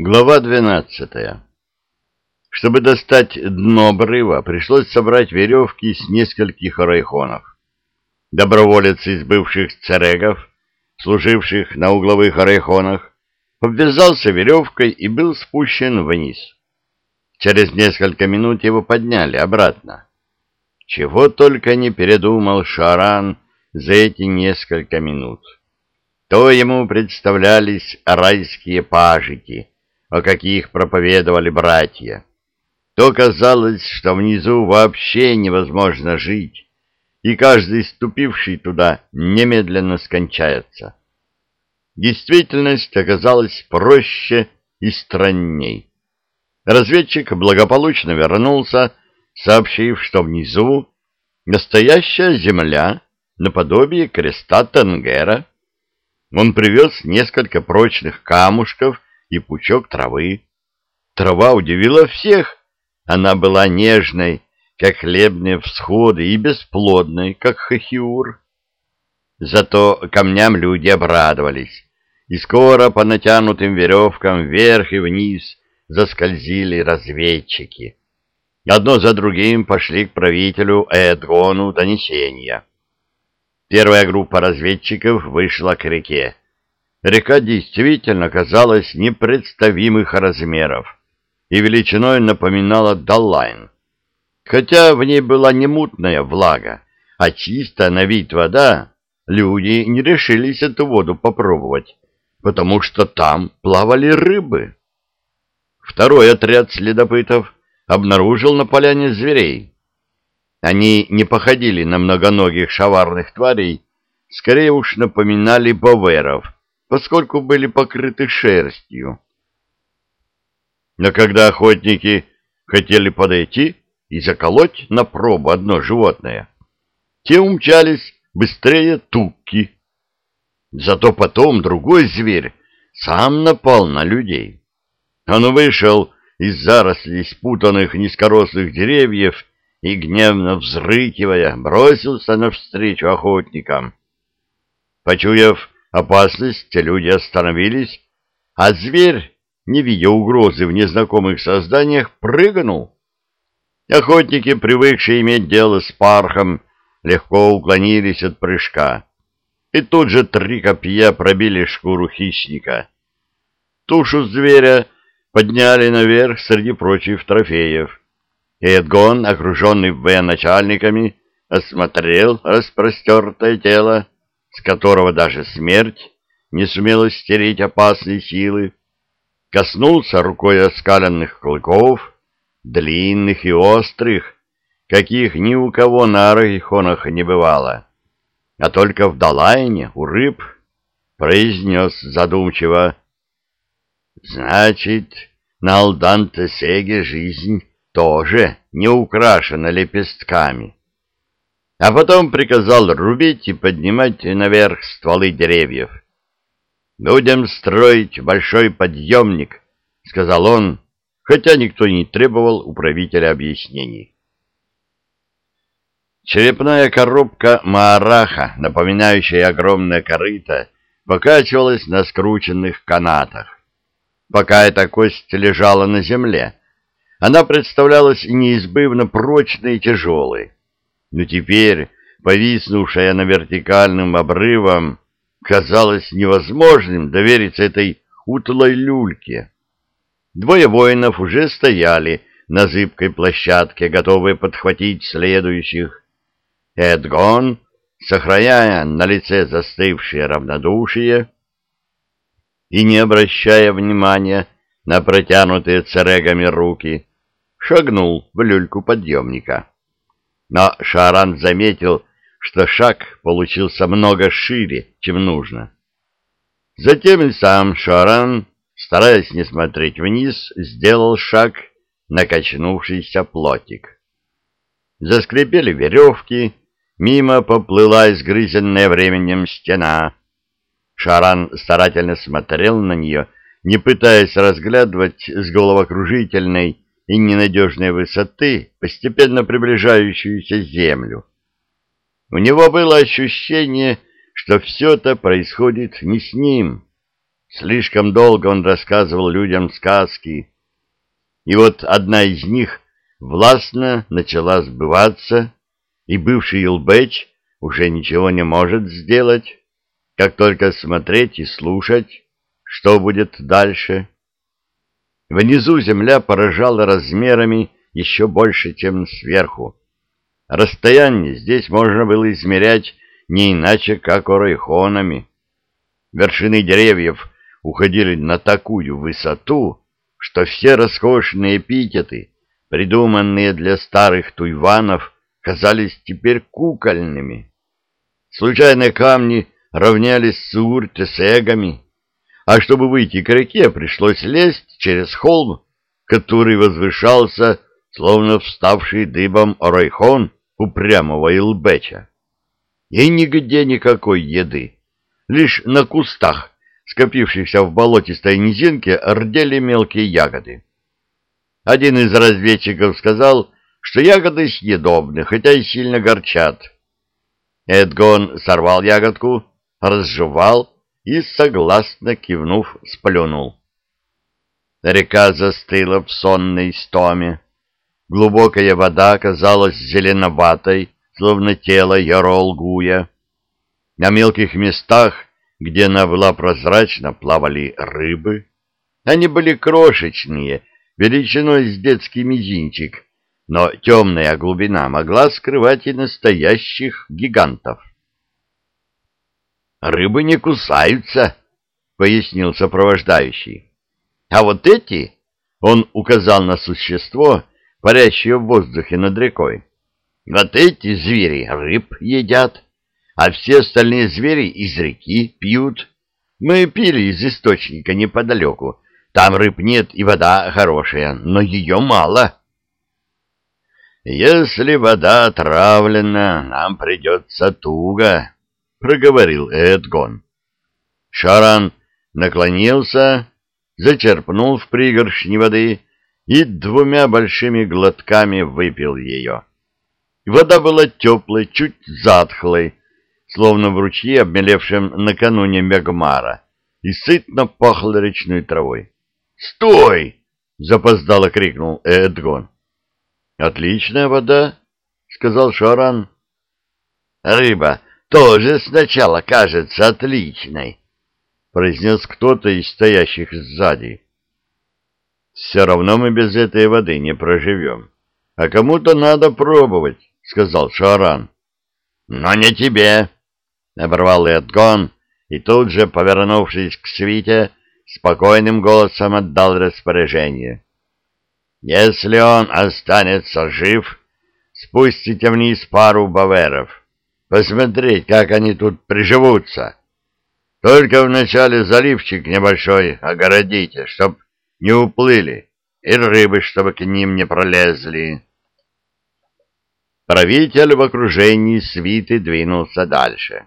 Глава двенадцатая. Чтобы достать дно обрыва, пришлось собрать веревки с нескольких райхонов. Доброволец из бывших царегов, служивших на угловых райхонах, обвязался веревкой и был спущен вниз. Через несколько минут его подняли обратно. Чего только не передумал Шаран за эти несколько минут. То ему представлялись райские пажити — о каких проповедовали братья, то казалось, что внизу вообще невозможно жить, и каждый ступивший туда немедленно скончается. Действительность оказалась проще и странней. Разведчик благополучно вернулся, сообщив, что внизу настоящая земля наподобие креста Тенгера. Он привез несколько прочных камушков и пучок травы. Трава удивила всех. Она была нежной, как хлебные всходы, и бесплодной, как хахиур. Зато камням люди обрадовались, и скоро по натянутым веревкам вверх и вниз заскользили разведчики. Одно за другим пошли к правителю Эдгону донесения. Первая группа разведчиков вышла к реке. Река действительно казалась непредставимых размеров и величиной напоминала Даллайн. Хотя в ней была не мутная влага, а чистая на вид вода, люди не решились эту воду попробовать, потому что там плавали рыбы. Второй отряд следопытов обнаружил на поляне зверей. Они не походили на многоногих шаварных тварей, скорее уж напоминали боверов, поскольку были покрыты шерстью. Но когда охотники хотели подойти и заколоть на пробу одно животное, те умчались быстрее тукки. Зато потом другой зверь сам напал на людей. Он вышел из зарослей спутанных низкорослых деревьев и, гневно взрыкивая, бросился навстречу охотникам. Почуяв опасность, люди остановились, а зверь, не видя угрозы в незнакомых созданиях, прыгнул. Охотники, привыкшие иметь дело с пархом, легко уклонились от прыжка, и тут же три копья пробили шкуру хищника. Тушу зверя подняли наверх среди прочих трофеев, Эдгон, окруженный военачальниками, осмотрел распростертое тело, с которого даже смерть не сумела стереть опасные силы, коснулся рукой оскаленных клыков, длинных и острых, каких ни у кого на арахихонах не бывало, а только в Далайне у рыб произнес задумчиво «Значит, на Алданте-Сеге жизнь тоже не украшена лепестками» а потом приказал рубить и поднимать наверх стволы деревьев. «Будем строить большой подъемник», — сказал он, хотя никто не требовал у правителя объяснений. Черепная коробка Маараха, напоминающая огромное корыто, покачивалась на скрученных канатах. Пока эта кость лежала на земле, она представлялась неизбывно прочной и тяжелой но теперь, повиснувшая на вертикальным обрывом, казалось невозможным довериться этой утлой люльке. Двое воинов уже стояли на зыбкой площадке, готовые подхватить следующих. Эдгон, сохраняя на лице застывшее равнодушие и не обращая внимания на протянутые церегами руки, шагнул в люльку подъемника. Но Шаран заметил, что шаг получился много шире, чем нужно. Затем и сам Шаран, стараясь не смотреть вниз, сделал шаг на качнувшийся плотик. Заскрипели веревки, мимо поплыла изгрызенная временем стена. Шаран старательно смотрел на нее, не пытаясь разглядывать с головокружительной и ненадежной высоты постепенно приближающуюся землю. У него было ощущение, что все это происходит не с ним. Слишком долго он рассказывал людям сказки. И вот одна из них властно начала сбываться, и бывший Илбэч уже ничего не может сделать, как только смотреть и слушать, что будет дальше. Внизу земля поражала размерами еще больше, чем сверху. Расстояние здесь можно было измерять не иначе, как орайхонами. Вершины деревьев уходили на такую высоту, что все роскошные эпитеты, придуманные для старых туйванов, казались теперь кукольными. Случайные камни равнялись с уртесегами, а чтобы выйти к реке, пришлось лезть через холм, который возвышался, словно вставший дыбом орайхон упрямого Илбеча. И нигде никакой еды, лишь на кустах, скопившихся в болотистой низинке, рдели мелкие ягоды. Один из разведчиков сказал, что ягоды съедобны, хотя и сильно горчат. Эдгон сорвал ягодку, разжевал и, согласно кивнув, сплюнул. Река застыла в сонной стоме. Глубокая вода казалась зеленоватой, словно тело Яролгуя. На мелких местах, где она была прозрачна, плавали рыбы. Они были крошечные, величиной с детский мизинчик, но темная глубина могла скрывать и настоящих гигантов. «Рыбы не кусаются», — пояснил сопровождающий. «А вот эти...» — он указал на существо, парящее в воздухе над рекой. «Вот эти звери рыб едят, а все остальные звери из реки пьют. Мы пили из источника неподалеку. Там рыб нет и вода хорошая, но ее мало». «Если вода отравлена, нам придется туго», проговорил Эдгон. Шаран наклонился, зачерпнул в пригоршни воды и двумя большими глотками выпил ее. Вода была теплой, чуть затхлой, словно в ручье, обмелевшем накануне Мегмара, и сытно пахло речной травой. «Стой!» — запоздало крикнул Эдгон. «Отличная вода», — сказал Шаран. «Рыба тоже сначала кажется отличной, — произнес кто-то из стоящих сзади. Все равно мы без этой воды не проживем. А кому-то надо пробовать, — сказал Шаран. Но не тебе, — оборвал Эдгон, и тут же, повернувшись к свите, спокойным голосом отдал распоряжение. Если он останется жив, спустите вниз пару баверов посмотреть, как они тут приживутся. Только вначале заливчик небольшой огородите, чтоб не уплыли, и рыбы, чтобы к ним не пролезли. Правитель в окружении свиты двинулся дальше.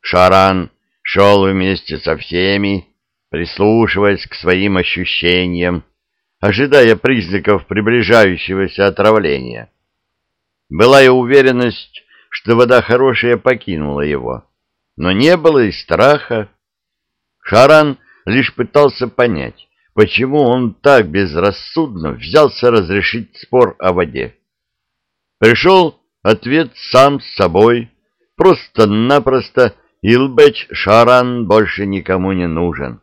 Шаран шел вместе со всеми, прислушиваясь к своим ощущениям, ожидая признаков приближающегося отравления. Была и уверенность, что вода хорошая покинула его. Но не было и страха. Шаран лишь пытался понять, почему он так безрассудно взялся разрешить спор о воде. Пришел ответ сам с собой. Просто-напросто Илбеч Шаран больше никому не нужен.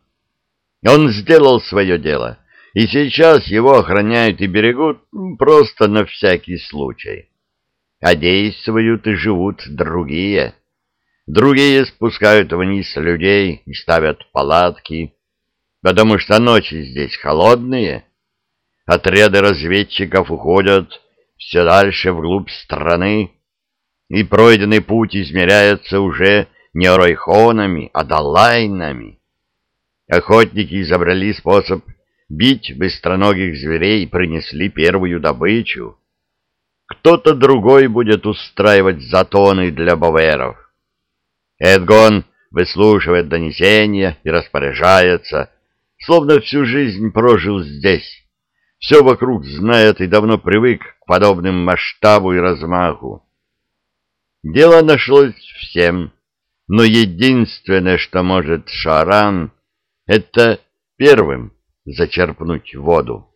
Он сделал свое дело, и сейчас его охраняют и берегут просто на всякий случай а действуют и живут другие. Другие спускают вниз людей и ставят палатки, потому что ночи здесь холодные. Отряды разведчиков уходят все дальше вглубь страны, и пройденный путь измеряется уже не райхонами, а далайнами. Охотники изобрели способ бить быстроногих зверей и принесли первую добычу. Кто-то другой будет устраивать затоны для боверов. Эдгон выслушивает донесения и распоряжается, словно всю жизнь прожил здесь. Все вокруг знает и давно привык к подобным масштабу и размаху. Дело нашлось всем, но единственное, что может Шаран, Это первым зачерпнуть воду.